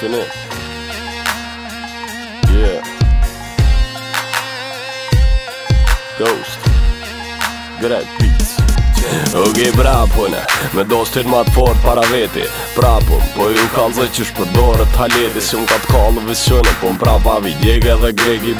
finesse. Yeah. Ghost. Good at beat. Ok brapone, me dostin më të fort para veti Prapun, po ju kanë zë që shpërdore të haleti Si un ka të kallë visionën, po më prapa vi djega dhe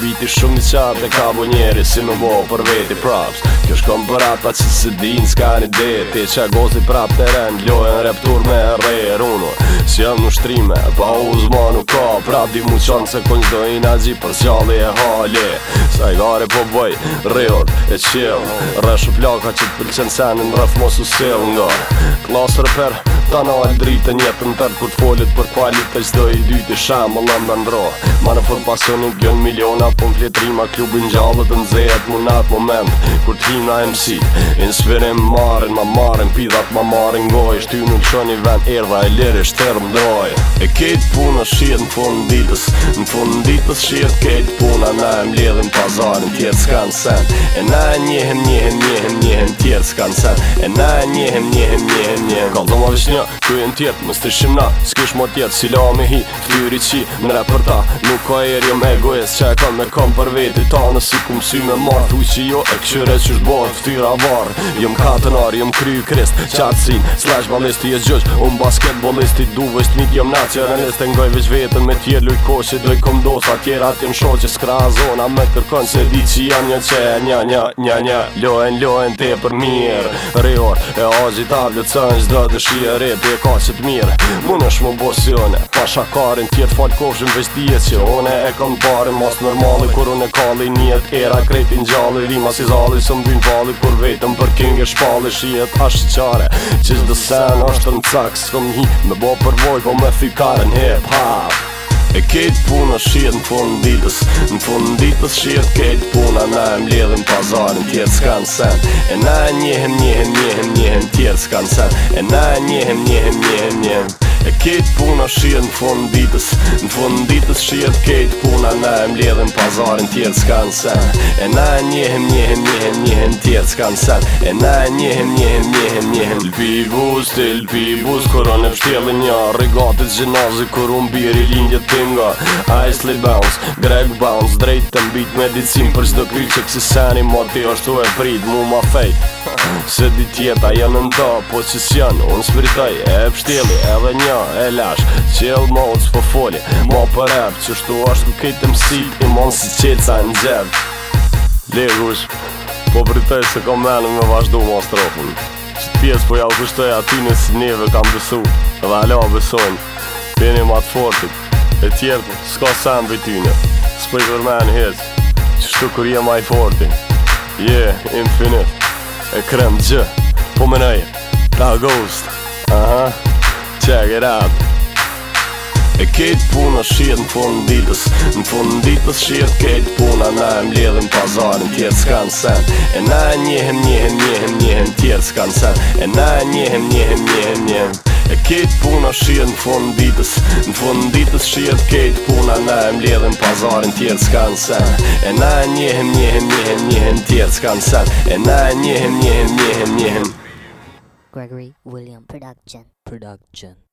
Biti shumë i qartë, e ka bonjeri njeri si më bo për veti Praps, kjo shkom për ata që se din s'ka një deti Qa gozi prap të rend, lojen reptur me rrejë runo Si jam në shtrime, pa u ka prapdi mu qanë se kun qdo i na gjitë për sjalli e hali Sa i gare po bëj, rrët e qil Rëshu plaka që t'pëll qenë senin rëf mos u sil nga Klasër për për Ta në alë dritë të tërë kur të folit për palit të qdo i dyti shemë më ndro bëndro Ma në formë pasionit gjën miliona po në fletrima klubin gjallë dhe në zetë në atë moment Kur të na MC, inspirim më marrin, më marrin, pidat më marin goj Shtu nuk qënë i vend erë e lirë shtërë E kejtë punë është shqitë në punë fund ditës Në fund ditës shirët kejt puna Na e mledhëm pazarën tjetës në sen E na e njehem, njehem, njehem, njehem tjetës në sen E na e njehem, njehem, njehem, njehem Kallë do ma vish një, kujen tjetë, më stëshim na s'kish më tjetë, si la me hi, t'lyri qi Në reporta, nuk ka erë jom egoist Qa e kanë me kam për veti ta në si ku msy me marë Tu që jo e këshyre që shbojt, ftyra varë Jëm katën arë, kry krist, qatësin Slash balisti e gjësh, atje luj koshi doj kom dos atje atje më shoqe s'kra zona me kërkon se di që jam një që nja nja nja nja lojen lojen te për mirë rior e ozi ta vlëcën zdo dëshirë repi e ka që të mirë mund është më bosione pa shakarin tjetë falë kofshin veç dje që one e kom pare mos normali kur une kalli njët era kretin gjalli rima si zalli së mbyn pali kur vetëm për e shpalli shijet ashtë qare që zdo sen është në cak s'kom hi me bo përvoj po me fikaren hip hop E kejt puna shiet në fund ditës Në fund ditës shiet kejt puna Na e mledhen pazarin tjetë s'kan sen E na e njehem njehem njehem njehem tjetë s'kan sen E na e njehem njehem njehem njehem E kejt puna shiet në fund ditës Në fund ditës shiet kejt puna na na e mledhim pazarin tjetë s'kan sen E na e njehem, njehem, njehem, njehem tjetë s'kan sen E na e njehem, njehem, njehem, njehem Lpibus, të lpibus, koron e pështjeli një Regatit gjenazi, kur unë biri lindje t'inga Icely bounce, Greg bounce, drejt të mbit medicin Për qdo kryqë kësi seni, ma ti është e prit, mu ma fejt ha ha Se di tjeta janë në nda, po që s'janë Unë s'pritaj e pështili edhe një e lash Qel ma u t'spo foli, ma për ebë Që shtu ashtë ku kejtë mësi, i monë si qelë ca në gjerë Le gush, po pritaj se kom menë me vazhdo ma strofën Që t'pjes po ja u kushtoj aty në si neve kam besu Dhe ala besojnë, peni ma fortit E tjertë, s'ka sen për tyne në S'pëj për menë hec, që shtu kur jem ma i fortit Yeah, infinite e krem gjë Po më nëjë, ta ghost Aha, check it out E kejt puna shiet në fund ditës Në fund ditës shiet kejt puna Na e më ledhëm pazarën tjetë s'kan sen E na e njehem, njehem, njehem, njehem tjetë s'kan sen E na e njehem, njehem, njehem, njehem, njehem E kejt puna shiet në fund ditës Në fund ditës kejt puna Na e mledhen pazarin tjerë s'kan sen E na e njehem, njehem, njehem, njehem tjerë s'kan sen E na e njehem, njehem, njehem, njehem Gregory William Production Production